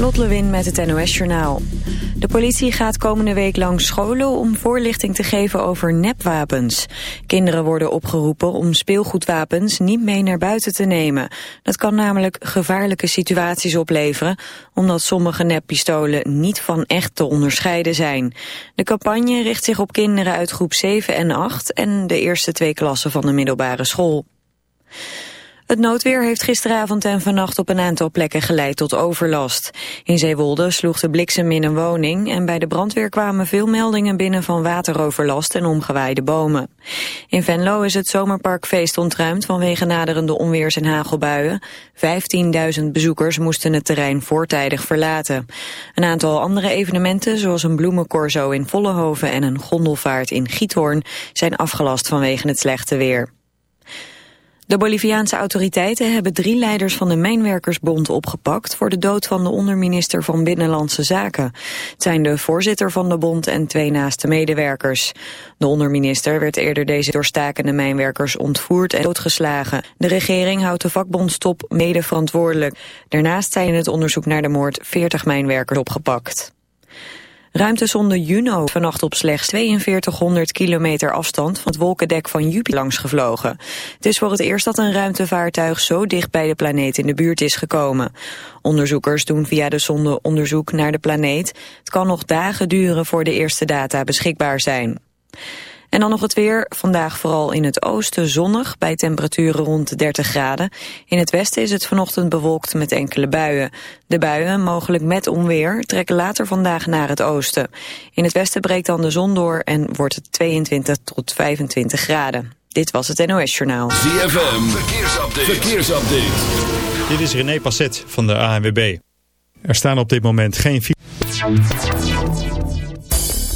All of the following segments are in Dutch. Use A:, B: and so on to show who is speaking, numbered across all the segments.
A: Lot Lewin met het NOS Journaal. De politie gaat komende week langs scholen om voorlichting te geven over nepwapens. Kinderen worden opgeroepen om speelgoedwapens niet mee naar buiten te nemen. Dat kan namelijk gevaarlijke situaties opleveren, omdat sommige neppistolen niet van echt te onderscheiden zijn. De campagne richt zich op kinderen uit groep 7 en 8 en de eerste twee klassen van de middelbare school. Het noodweer heeft gisteravond en vannacht op een aantal plekken geleid tot overlast. In Zeewolde sloeg de bliksem in een woning en bij de brandweer kwamen veel meldingen binnen van wateroverlast en omgewaaide bomen. In Venlo is het zomerparkfeest ontruimd vanwege naderende onweers- en hagelbuien. 15.000 bezoekers moesten het terrein voortijdig verlaten. Een aantal andere evenementen, zoals een bloemencorso in Vollenhoven en een gondelvaart in Giethoorn, zijn afgelast vanwege het slechte weer. De Boliviaanse autoriteiten hebben drie leiders van de Mijnwerkersbond opgepakt voor de dood van de onderminister van Binnenlandse Zaken. Het zijn de voorzitter van de bond en twee naaste medewerkers. De onderminister werd eerder deze doorstakende mijnwerkers ontvoerd en doodgeslagen. De regering houdt de vakbondstop mede verantwoordelijk. Daarnaast zijn in het onderzoek naar de moord 40 mijnwerkers opgepakt. Ruimtesonde Juno vannacht op slechts 4200 kilometer afstand van het wolkendek van Jupiter langs gevlogen. Het is voor het eerst dat een ruimtevaartuig zo dicht bij de planeet in de buurt is gekomen. Onderzoekers doen via de zonde onderzoek naar de planeet. Het kan nog dagen duren voor de eerste data beschikbaar zijn. En dan nog het weer. Vandaag vooral in het oosten zonnig bij temperaturen rond de 30 graden. In het westen is het vanochtend bewolkt met enkele buien. De buien, mogelijk met onweer, trekken later vandaag naar het oosten. In het westen breekt dan de zon door en wordt het 22 tot 25 graden. Dit was het NOS Journaal.
B: ZFM, verkeersupdate. verkeersupdate.
C: Dit is René Passet van de ANWB. Er staan op dit moment geen...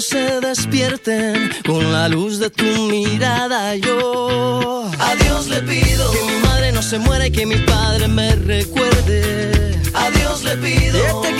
D: Se despierten con la luz de tu mirada. Yo a Dios le pido que mi madre no se muera y que mi padre me recuerde. A Dios le pido que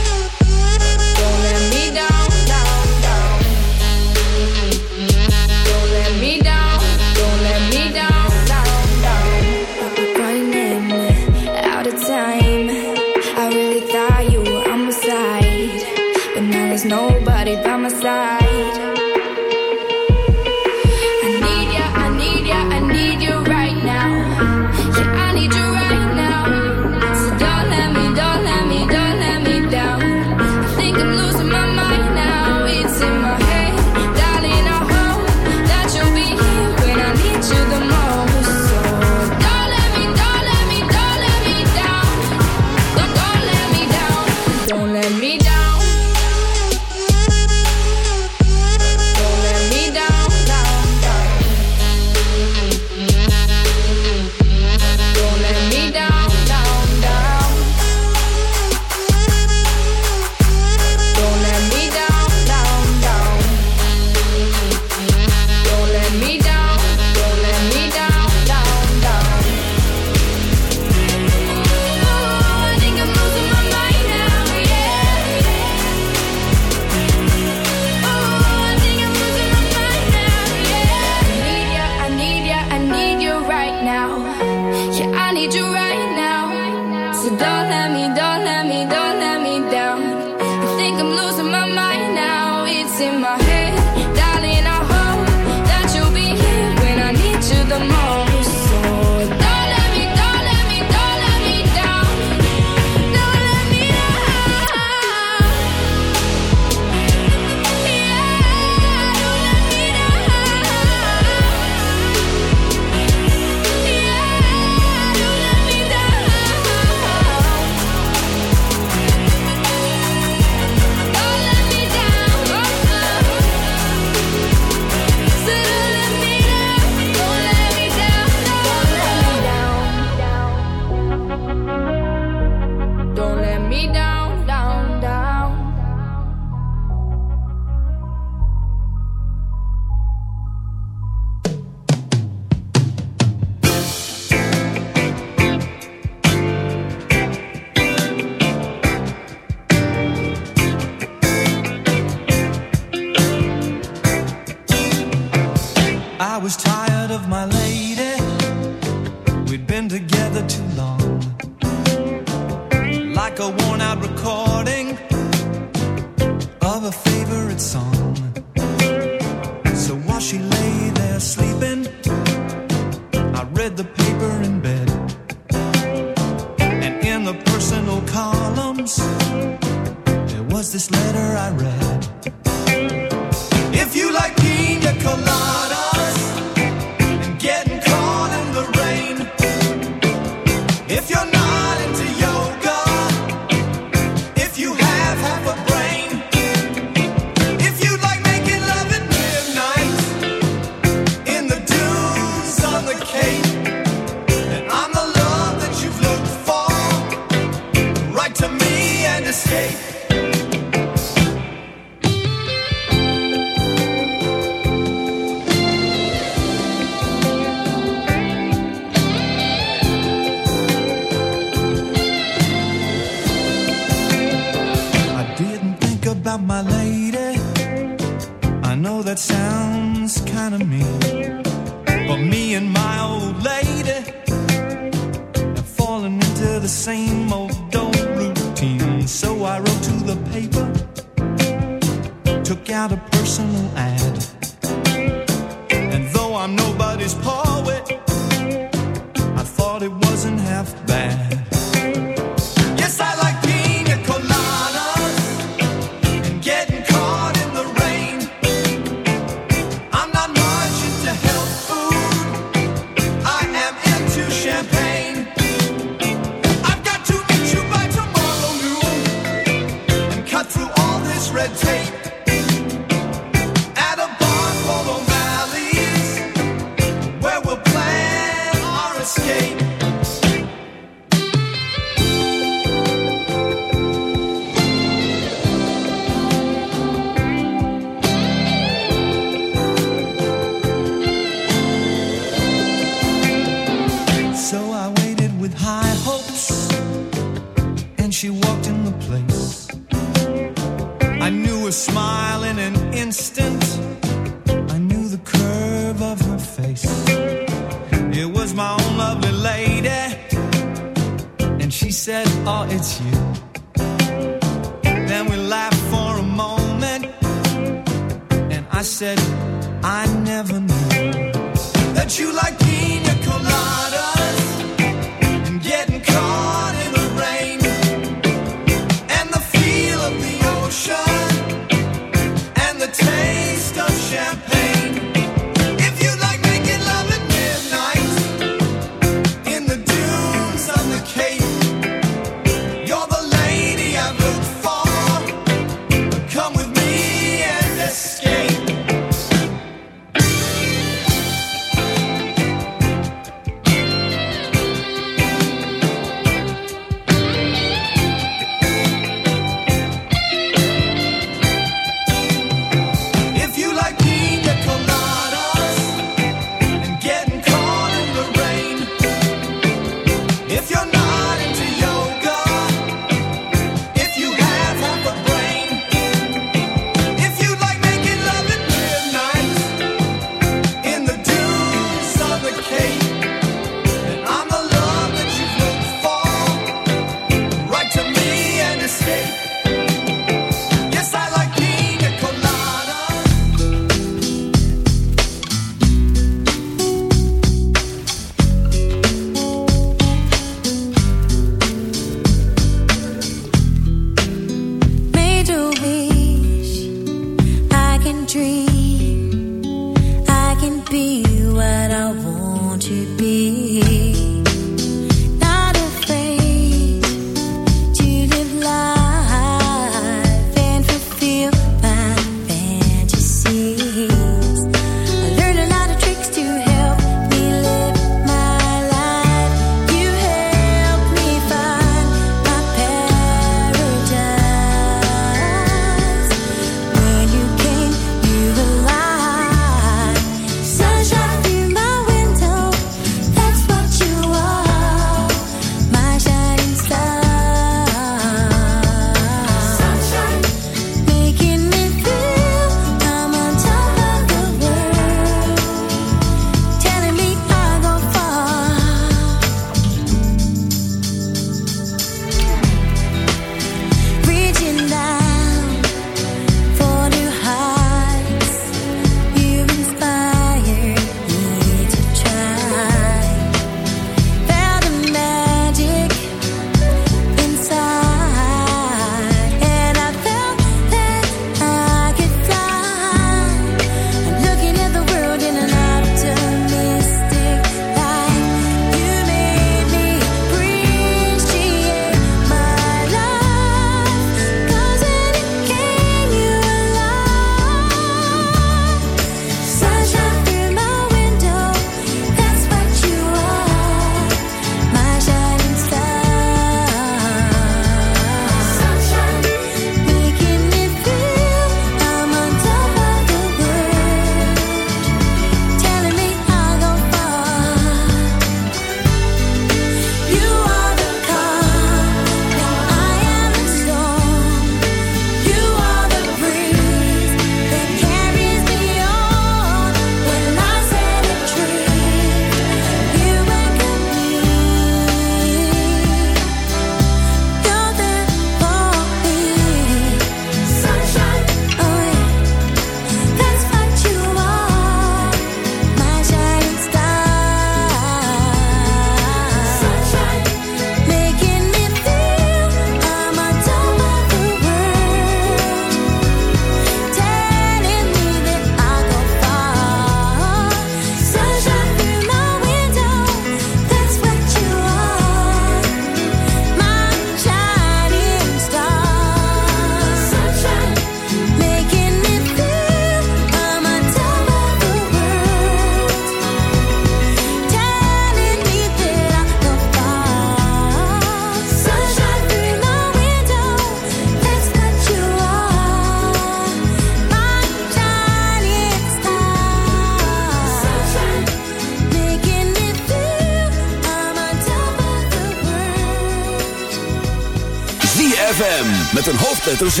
B: met een hoofdletter Z.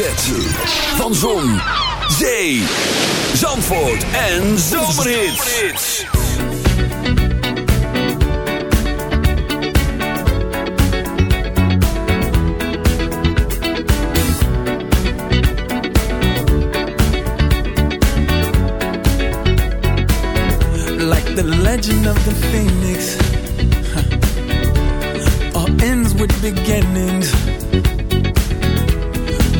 B: Van Zon, Zee, Zandvoort en Zomerhits.
E: Like the legend of the phoenix. Huh. All ends with beginnings.